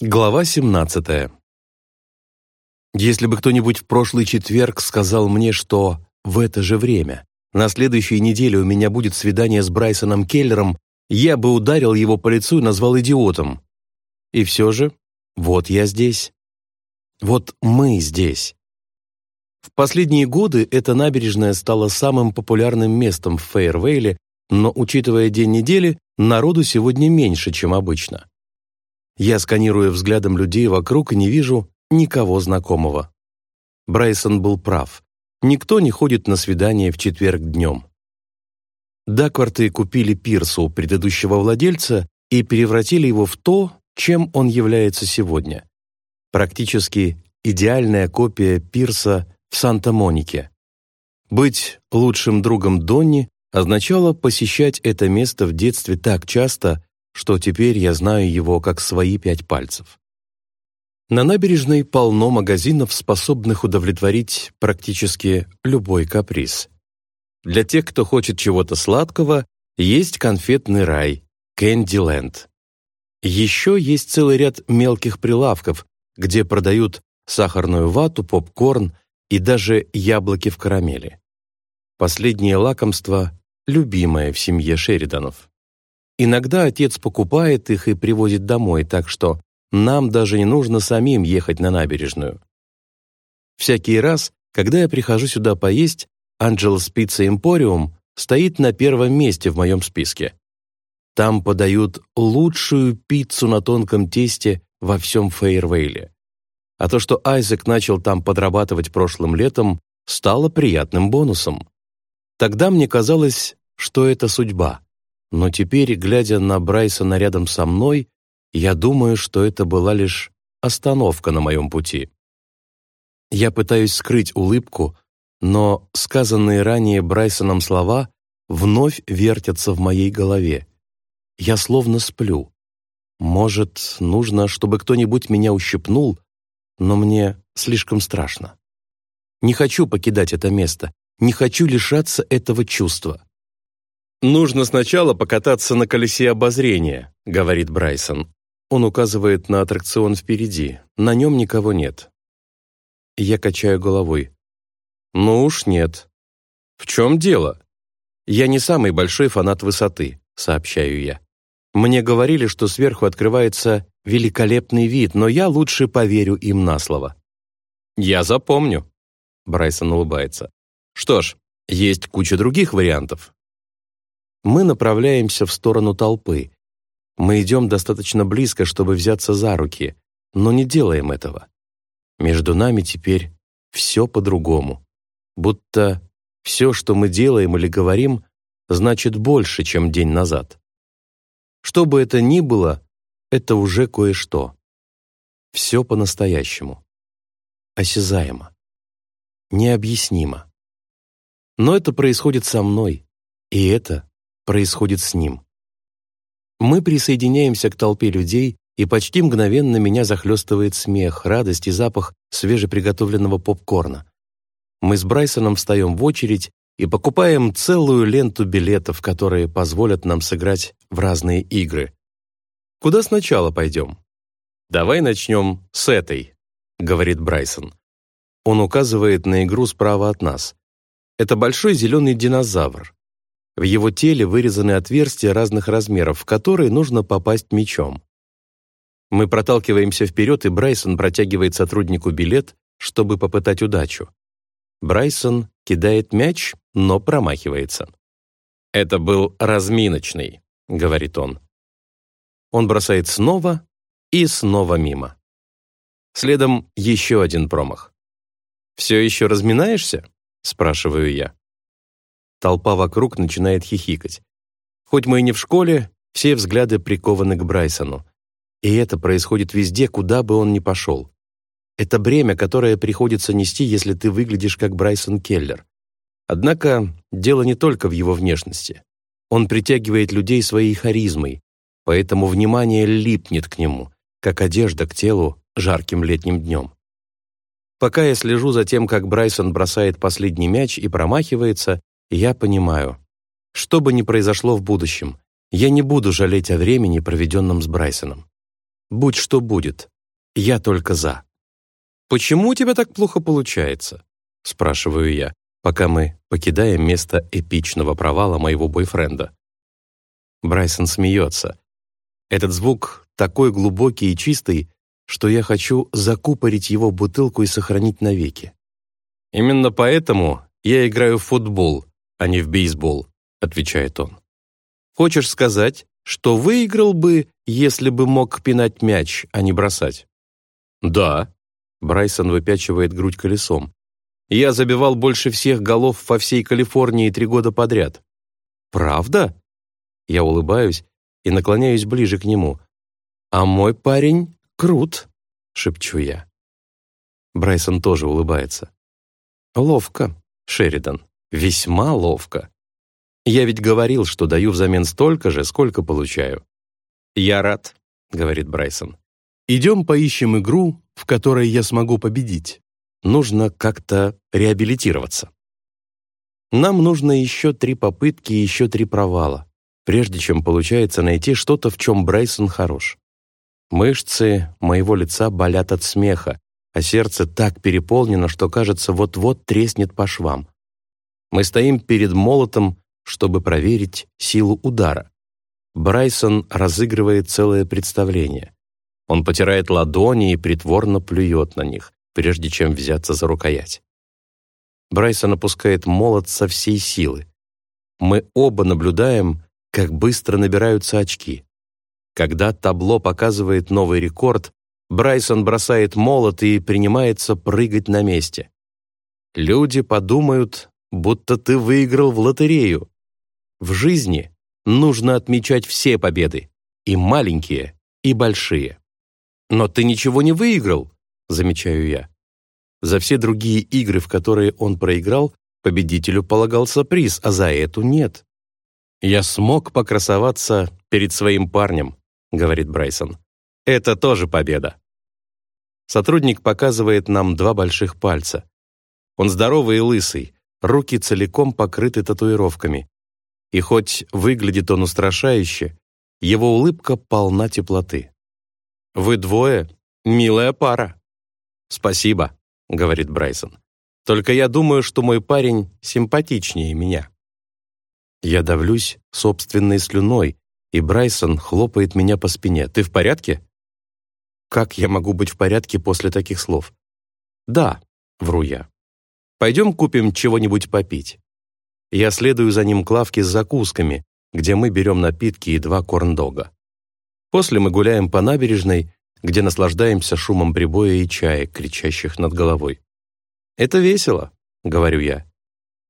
Глава 17. Если бы кто-нибудь в прошлый четверг сказал мне, что в это же время, на следующей неделе у меня будет свидание с Брайсоном Келлером, я бы ударил его по лицу и назвал идиотом. И все же, вот я здесь. Вот мы здесь. В последние годы эта набережная стала самым популярным местом в Фейервейле, но, учитывая день недели, народу сегодня меньше, чем обычно. Я сканирую взглядом людей вокруг и не вижу никого знакомого. Брайсон был прав. Никто не ходит на свидание в четверг днем. Дакварты купили пирса у предыдущего владельца и превратили его в то, чем он является сегодня. Практически идеальная копия пирса в Санта-Монике. Быть лучшим другом Донни означало посещать это место в детстве так часто, что теперь я знаю его как свои пять пальцев. На набережной полно магазинов, способных удовлетворить практически любой каприз. Для тех, кто хочет чего-то сладкого, есть конфетный рай, Кэндиленд. Еще есть целый ряд мелких прилавков, где продают сахарную вату, попкорн и даже яблоки в карамели. Последнее лакомство — любимое в семье Шериданов. Иногда отец покупает их и привозит домой, так что нам даже не нужно самим ехать на набережную. Всякий раз, когда я прихожу сюда поесть, Анджелос Пицца Эмпориум стоит на первом месте в моем списке. Там подают лучшую пиццу на тонком тесте во всем Фейервейле. А то, что Айзек начал там подрабатывать прошлым летом, стало приятным бонусом. Тогда мне казалось, что это судьба. Но теперь, глядя на Брайсона рядом со мной, я думаю, что это была лишь остановка на моем пути. Я пытаюсь скрыть улыбку, но сказанные ранее Брайсоном слова вновь вертятся в моей голове. Я словно сплю. Может, нужно, чтобы кто-нибудь меня ущипнул, но мне слишком страшно. Не хочу покидать это место, не хочу лишаться этого чувства. «Нужно сначала покататься на колесе обозрения», — говорит Брайсон. Он указывает на аттракцион впереди. На нем никого нет. Я качаю головой. «Ну уж нет». «В чем дело?» «Я не самый большой фанат высоты», — сообщаю я. «Мне говорили, что сверху открывается великолепный вид, но я лучше поверю им на слово». «Я запомню», — Брайсон улыбается. «Что ж, есть куча других вариантов. Мы направляемся в сторону толпы. Мы идем достаточно близко, чтобы взяться за руки, но не делаем этого. Между нами теперь все по-другому. Будто все, что мы делаем или говорим, значит больше, чем день назад. Что бы это ни было, это уже кое-что. Все по-настоящему. Осязаемо. Необъяснимо. Но это происходит со мной, и это происходит с ним. Мы присоединяемся к толпе людей, и почти мгновенно меня захлестывает смех, радость и запах свежеприготовленного попкорна. Мы с Брайсоном встаем в очередь и покупаем целую ленту билетов, которые позволят нам сыграть в разные игры. Куда сначала пойдем? Давай начнем с этой, говорит Брайсон. Он указывает на игру справа от нас. Это большой зеленый динозавр. В его теле вырезаны отверстия разных размеров, в которые нужно попасть мечом. Мы проталкиваемся вперед, и Брайсон протягивает сотруднику билет, чтобы попытать удачу. Брайсон кидает мяч, но промахивается. «Это был разминочный», — говорит он. Он бросает снова и снова мимо. Следом еще один промах. «Все еще разминаешься?» — спрашиваю я. Толпа вокруг начинает хихикать. Хоть мы и не в школе, все взгляды прикованы к Брайсону. И это происходит везде, куда бы он ни пошел. Это бремя, которое приходится нести, если ты выглядишь как Брайсон Келлер. Однако дело не только в его внешности. Он притягивает людей своей харизмой, поэтому внимание липнет к нему, как одежда к телу жарким летним днем. Пока я слежу за тем, как Брайсон бросает последний мяч и промахивается, я понимаю, что бы ни произошло в будущем, я не буду жалеть о времени, проведенном с Брайсоном. Будь что будет. Я только за. «Почему у тебя так плохо получается?» — спрашиваю я, пока мы покидаем место эпичного провала моего бойфренда. Брайсон смеется. Этот звук такой глубокий и чистый, что я хочу закупорить его бутылку и сохранить навеки. «Именно поэтому я играю в футбол, а не в бейсбол», — отвечает он. «Хочешь сказать, что выиграл бы, если бы мог пинать мяч, а не бросать?» «Да», Брайсон выпячивает грудь колесом. «Я забивал больше всех голов во всей Калифорнии три года подряд». «Правда?» Я улыбаюсь и наклоняюсь ближе к нему. «А мой парень крут», — шепчу я. Брайсон тоже улыбается. «Ловко, Шеридан, весьма ловко. Я ведь говорил, что даю взамен столько же, сколько получаю». «Я рад», — говорит Брайсон. «Идем поищем игру, в которой я смогу победить. Нужно как-то реабилитироваться. Нам нужно еще три попытки и еще три провала, прежде чем получается найти что-то, в чем Брайсон хорош. Мышцы моего лица болят от смеха, а сердце так переполнено, что, кажется, вот-вот треснет по швам. Мы стоим перед молотом, чтобы проверить силу удара. Брайсон разыгрывает целое представление. Он потирает ладони и притворно плюет на них, прежде чем взяться за рукоять. Брайсон опускает молот со всей силы. Мы оба наблюдаем, как быстро набираются очки. Когда табло показывает новый рекорд, Брайсон бросает молот и принимается прыгать на месте. Люди подумают, будто ты выиграл в лотерею. В жизни нужно отмечать все победы, и маленькие, и большие. «Но ты ничего не выиграл», — замечаю я. За все другие игры, в которые он проиграл, победителю полагался приз, а за эту нет. «Я смог покрасоваться перед своим парнем», — говорит Брайсон. «Это тоже победа». Сотрудник показывает нам два больших пальца. Он здоровый и лысый, руки целиком покрыты татуировками. И хоть выглядит он устрашающе, его улыбка полна теплоты. Вы двое — милая пара». «Спасибо», — говорит Брайсон. «Только я думаю, что мой парень симпатичнее меня». Я давлюсь собственной слюной, и Брайсон хлопает меня по спине. «Ты в порядке?» Как я могу быть в порядке после таких слов? «Да», — вру я. «Пойдем купим чего-нибудь попить». Я следую за ним к лавке с закусками, где мы берем напитки и два корндога. После мы гуляем по набережной, где наслаждаемся шумом прибоя и чаек, кричащих над головой. «Это весело», — говорю я.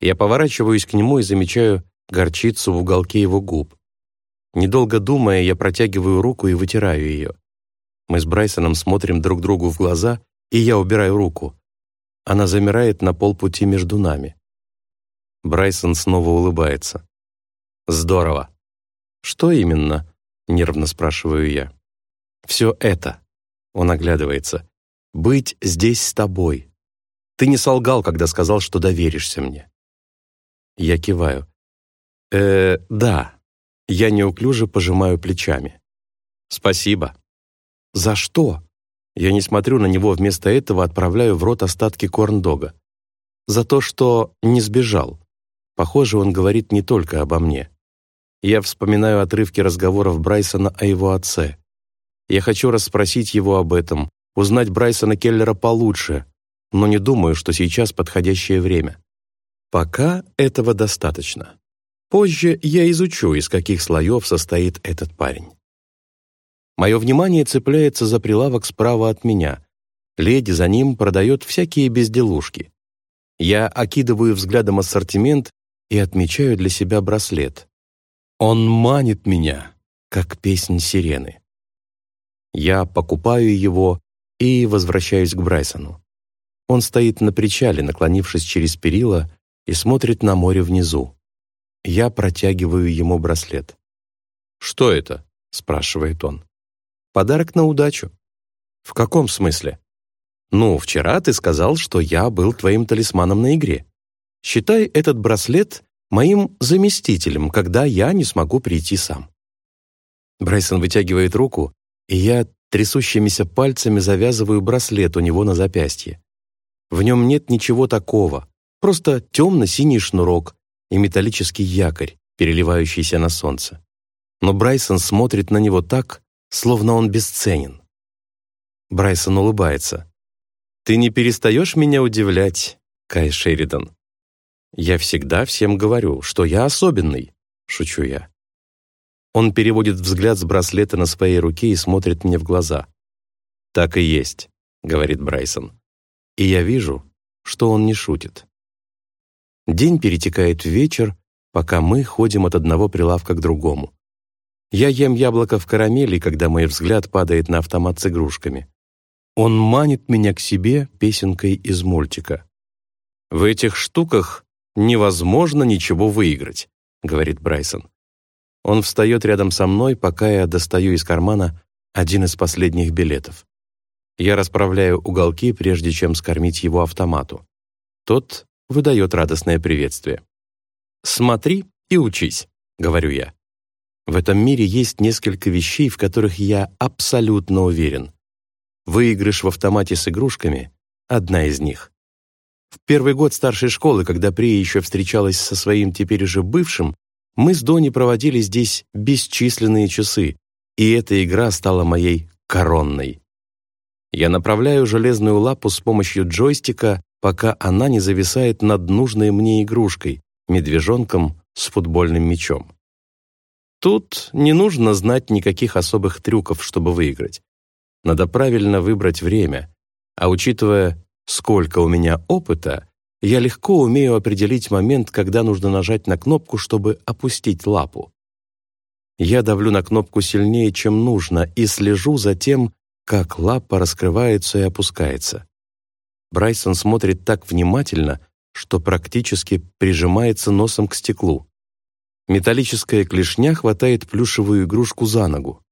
Я поворачиваюсь к нему и замечаю горчицу в уголке его губ. Недолго думая, я протягиваю руку и вытираю ее. Мы с Брайсоном смотрим друг другу в глаза, и я убираю руку. Она замирает на полпути между нами. Брайсон снова улыбается. «Здорово». «Что именно?» — нервно спрашиваю я. «Все это», — он оглядывается, — «быть здесь с тобой. Ты не солгал, когда сказал, что доверишься мне». Я киваю. «Э, да». Я неуклюже пожимаю плечами. «Спасибо». «За что?» Я не смотрю на него, вместо этого отправляю в рот остатки корндога. «За то, что не сбежал». Похоже, он говорит не только обо мне. Я вспоминаю отрывки разговоров Брайсона о его отце. Я хочу расспросить его об этом, узнать Брайсона Келлера получше, но не думаю, что сейчас подходящее время. Пока этого достаточно. Позже я изучу, из каких слоев состоит этот парень. Мое внимание цепляется за прилавок справа от меня. Леди за ним продает всякие безделушки. Я окидываю взглядом ассортимент и отмечаю для себя браслет. Он манит меня, как песнь сирены. Я покупаю его и возвращаюсь к Брайсону. Он стоит на причале, наклонившись через перила, и смотрит на море внизу. Я протягиваю ему браслет. «Что это?» — спрашивает он. «Подарок на удачу». «В каком смысле?» «Ну, вчера ты сказал, что я был твоим талисманом на игре. Считай этот браслет моим заместителем, когда я не смогу прийти сам. Брайсон вытягивает руку, и я трясущимися пальцами завязываю браслет у него на запястье. В нем нет ничего такого, просто темно-синий шнурок и металлический якорь, переливающийся на солнце. Но Брайсон смотрит на него так, словно он бесценен. Брайсон улыбается. «Ты не перестаешь меня удивлять, Кай Шеридан. Я всегда всем говорю, что я особенный», — шучу я. Он переводит взгляд с браслета на своей руке и смотрит мне в глаза. «Так и есть», — говорит Брайсон. И я вижу, что он не шутит. День перетекает в вечер, пока мы ходим от одного прилавка к другому. Я ем яблоко в карамели, когда мой взгляд падает на автомат с игрушками. Он манит меня к себе песенкой из мультика. «В этих штуках невозможно ничего выиграть», — говорит Брайсон. Он встает рядом со мной, пока я достаю из кармана один из последних билетов. Я расправляю уголки, прежде чем скормить его автомату. Тот выдает радостное приветствие. «Смотри и учись», — говорю я. В этом мире есть несколько вещей, в которых я абсолютно уверен. Выигрыш в автомате с игрушками — одна из них. В первый год старшей школы, когда Прия еще встречалась со своим теперь уже бывшим, мы с Дони проводили здесь бесчисленные часы, и эта игра стала моей коронной. Я направляю железную лапу с помощью джойстика, пока она не зависает над нужной мне игрушкой, медвежонком с футбольным мячом. Тут не нужно знать никаких особых трюков, чтобы выиграть. Надо правильно выбрать время, а учитывая, сколько у меня опыта, я легко умею определить момент, когда нужно нажать на кнопку, чтобы опустить лапу. Я давлю на кнопку сильнее, чем нужно, и слежу за тем, как лапа раскрывается и опускается. Брайсон смотрит так внимательно, что практически прижимается носом к стеклу. Металлическая клешня хватает плюшевую игрушку за ногу.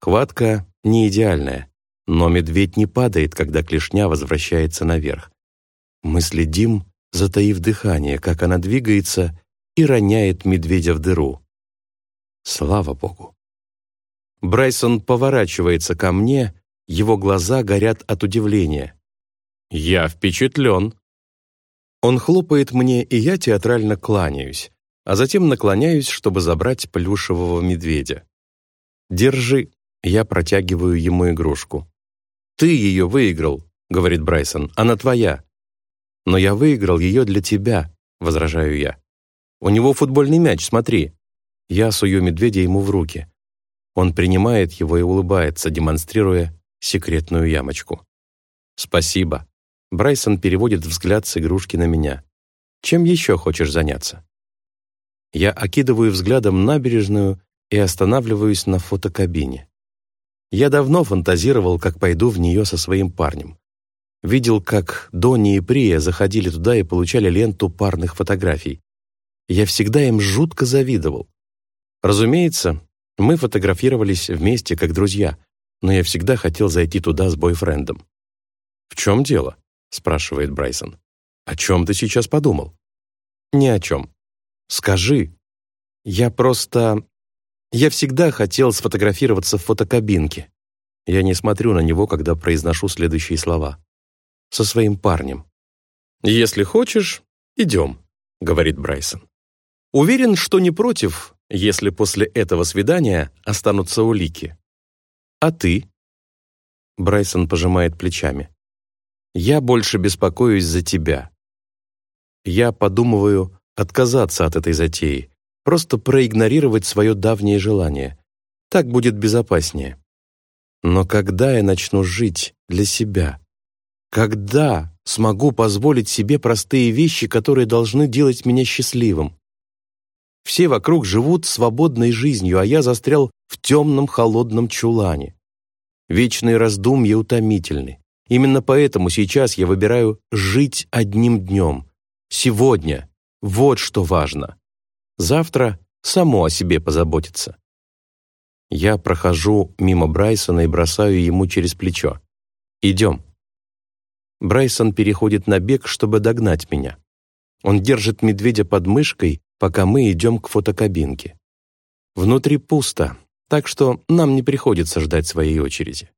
Хватка не идеальная, но медведь не падает, когда клешня возвращается наверх. Мы следим, затаив дыхание, как она двигается и роняет медведя в дыру. Слава Богу! Брайсон поворачивается ко мне, его глаза горят от удивления. «Я впечатлен!» Он хлопает мне, и я театрально кланяюсь а затем наклоняюсь, чтобы забрать плюшевого медведя. «Держи», — я протягиваю ему игрушку. «Ты ее выиграл», — говорит Брайсон, — «она твоя». «Но я выиграл ее для тебя», — возражаю я. «У него футбольный мяч, смотри». Я сую медведя ему в руки. Он принимает его и улыбается, демонстрируя секретную ямочку. «Спасибо». Брайсон переводит взгляд с игрушки на меня. «Чем еще хочешь заняться?» Я окидываю взглядом набережную и останавливаюсь на фотокабине. Я давно фантазировал, как пойду в нее со своим парнем. Видел, как Донни и Прия заходили туда и получали ленту парных фотографий. Я всегда им жутко завидовал. Разумеется, мы фотографировались вместе как друзья, но я всегда хотел зайти туда с бойфрендом. «В чем дело?» — спрашивает Брайсон. «О чем ты сейчас подумал?» «Ни о чем. Скажи. Я просто... Я всегда хотел сфотографироваться в фотокабинке. Я не смотрю на него, когда произношу следующие слова. Со своим парнем. «Если хочешь, идем», — говорит Брайсон. Уверен, что не против, если после этого свидания останутся улики. А ты? Брайсон пожимает плечами. Я больше беспокоюсь за тебя. Я подумываю, отказаться от этой затеи, просто проигнорировать свое давнее желание. Так будет безопаснее. Но когда я начну жить для себя? Когда смогу позволить себе простые вещи, которые должны делать меня счастливым? Все вокруг живут свободной жизнью, а я застрял в темном холодном чулане. Вечные раздумья утомительны. Именно поэтому сейчас я выбираю жить одним днем. Сегодня, вот что важно. Завтра само о себе позаботится. Я прохожу мимо Брайсона и бросаю ему через плечо. «Идем». Брайсон переходит на бег, чтобы догнать меня. Он держит медведя под мышкой, пока мы идем к фотокабинке. Внутри пусто, так что нам не приходится ждать своей очереди.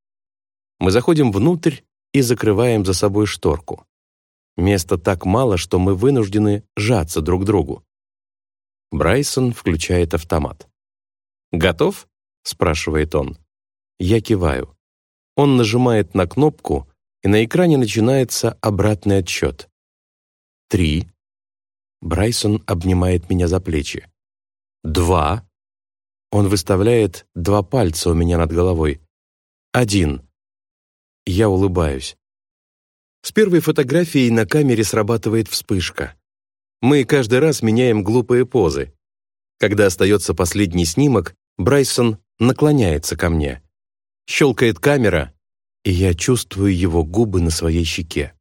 Мы заходим внутрь и закрываем за собой шторку. Места так мало, что мы вынуждены жаться друг к другу. Брайсон включает автомат. «Готов?» — спрашивает он. Я киваю. Он нажимает на кнопку, и на экране начинается обратный отсчет. Три. Брайсон обнимает меня за плечи. Два. Он выставляет два пальца у меня над головой. Один. Я улыбаюсь. С первой фотографией на камере срабатывает вспышка. Мы каждый раз меняем глупые позы. Когда остается последний снимок, Брайсон наклоняется ко мне. Щелкает камера, и я чувствую его губы на своей щеке.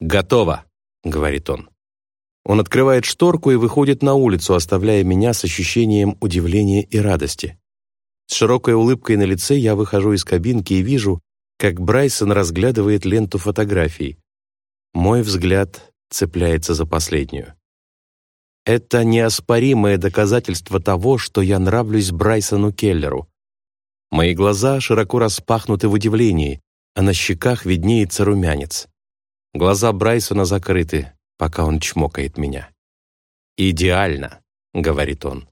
«Готово», — говорит он. Он открывает шторку и выходит на улицу, оставляя меня с ощущением удивления и радости. С широкой улыбкой на лице я выхожу из кабинки и вижу, как Брайсон разглядывает ленту фотографий. Мой взгляд цепляется за последнюю. Это неоспоримое доказательство того, что я нравлюсь Брайсону Келлеру. Мои глаза широко распахнуты в удивлении, а на щеках виднеется румянец. Глаза Брайсона закрыты, пока он чмокает меня. «Идеально», — говорит он.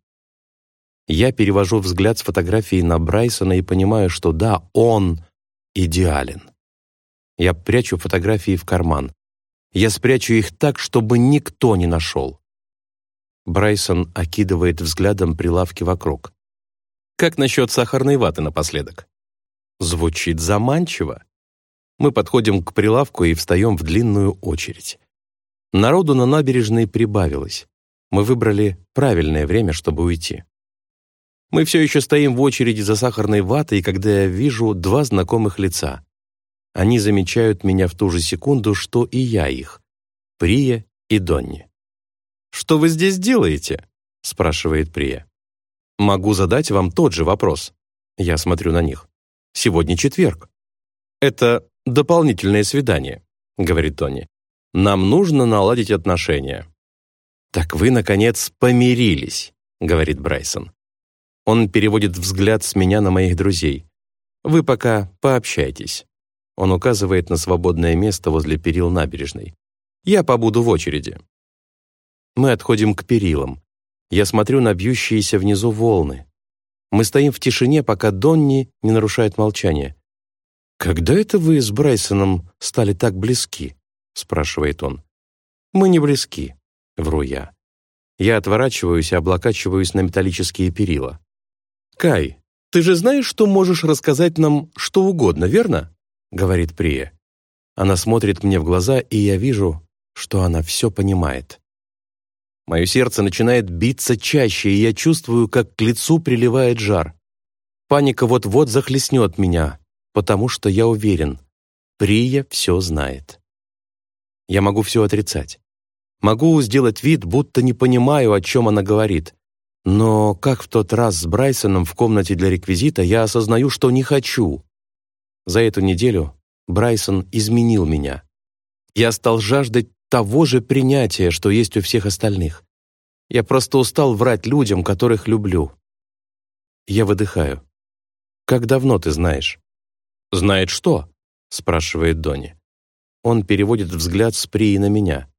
Я перевожу взгляд с фотографии на Брайсона и понимаю, что да, он идеален. Я прячу фотографии в карман. Я спрячу их так, чтобы никто не нашел. Брайсон окидывает взглядом прилавки вокруг. Как насчет сахарной ваты напоследок? Звучит заманчиво. Мы подходим к прилавку и встаем в длинную очередь. Народу на набережной прибавилось. Мы выбрали правильное время, чтобы уйти. Мы все еще стоим в очереди за сахарной ватой, когда я вижу два знакомых лица. Они замечают меня в ту же секунду, что и я их. Прия и Донни. «Что вы здесь делаете?» — спрашивает Прия. «Могу задать вам тот же вопрос». Я смотрю на них. «Сегодня четверг». «Это дополнительное свидание», — говорит Тони. «Нам нужно наладить отношения». «Так вы, наконец, помирились», — говорит Брайсон. Он переводит взгляд с меня на моих друзей. «Вы пока пообщайтесь». Он указывает на свободное место возле перил набережной. «Я побуду в очереди». Мы отходим к перилам. Я смотрю на бьющиеся внизу волны. Мы стоим в тишине, пока Донни не нарушает молчание. «Когда это вы с Брайсоном стали так близки?» — спрашивает он. «Мы не близки», — вру я. Я отворачиваюсь и облокачиваюсь на металлические перила. «Кай, ты же знаешь, что можешь рассказать нам что угодно, верно?» — говорит Прия. Она смотрит мне в глаза, и я вижу, что она все понимает. Мое сердце начинает биться чаще, и я чувствую, как к лицу приливает жар. Паника вот-вот захлестнет меня, потому что я уверен, Прия все знает. Я могу все отрицать. Могу сделать вид, будто не понимаю, о чем она говорит. Но, как в тот раз с Брайсоном в комнате для реквизита, я осознаю, что не хочу. За эту неделю Брайсон изменил меня. Я стал жаждать того же принятия, что есть у всех остальных. Я просто устал врать людям, которых люблю. Я выдыхаю. «Как давно ты знаешь?» «Знает что?» — спрашивает Донни. Он переводит взгляд с Прии на меня.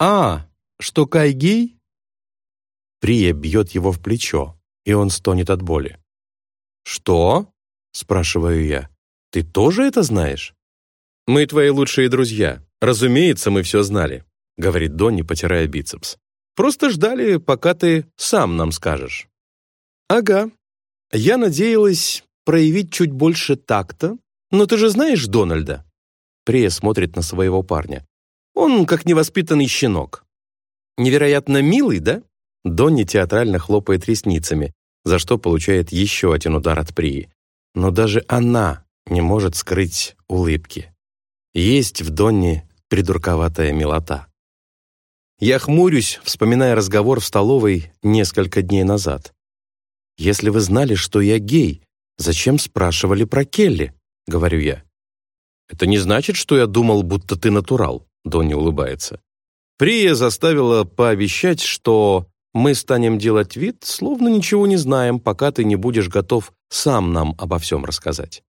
«А, что Кай гей?» Прия бьет его в плечо, и он стонет от боли. «Что?» — спрашиваю я. «Ты тоже это знаешь?» «Мы твои лучшие друзья. Разумеется, мы все знали», — говорит Донни, потирая бицепс. «Просто ждали, пока ты сам нам скажешь». «Ага. Я надеялась проявить чуть больше такта, но ты же знаешь Дональда?» Прия смотрит на своего парня. «Он как невоспитанный щенок. Невероятно милый, да?» Донни театрально хлопает ресницами, за что получает еще один удар от Прии. Но даже она не может скрыть улыбки. Есть в Донни придурковатая милота. Я хмурюсь, вспоминая разговор в столовой несколько дней назад. «Если вы знали, что я гей, зачем спрашивали про Келли?» — говорю я. «Это не значит, что я думал, будто ты натурал», — Донни улыбается. Прия заставила пообещать, что мы станем делать вид, словно ничего не знаем, пока ты не будешь готов сам нам обо всем рассказать.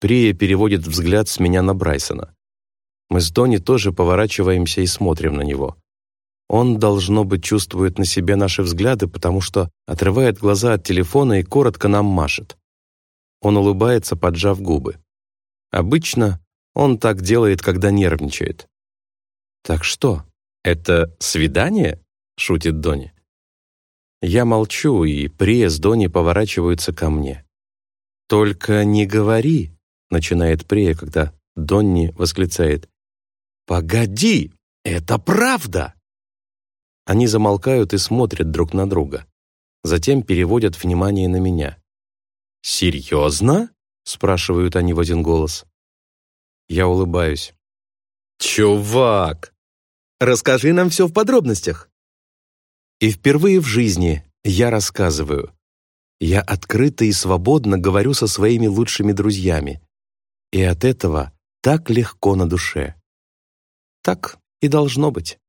Прия переводит взгляд с меня на Брайсона. Мы с Донни тоже поворачиваемся и смотрим на него. Он, должно быть, чувствует на себе наши взгляды, потому что отрывает глаза от телефона и коротко нам машет. Он улыбается, поджав губы. Обычно он так делает, когда нервничает. «Так что, это свидание?» — шутит Донни. Я молчу, и Прия с Донни поворачиваются ко мне. «Только не говори», — начинает Прия, когда Донни восклицает. «Погоди, это правда!» Они замолкают и смотрят друг на друга. Затем переводят внимание на меня. «Серьезно?» — спрашивают они в один голос. Я улыбаюсь. «Чувак, расскажи нам все в подробностях». И впервые в жизни я рассказываю. Я открыто и свободно говорю со своими лучшими друзьями. И от этого так легко на душе. Так и должно быть.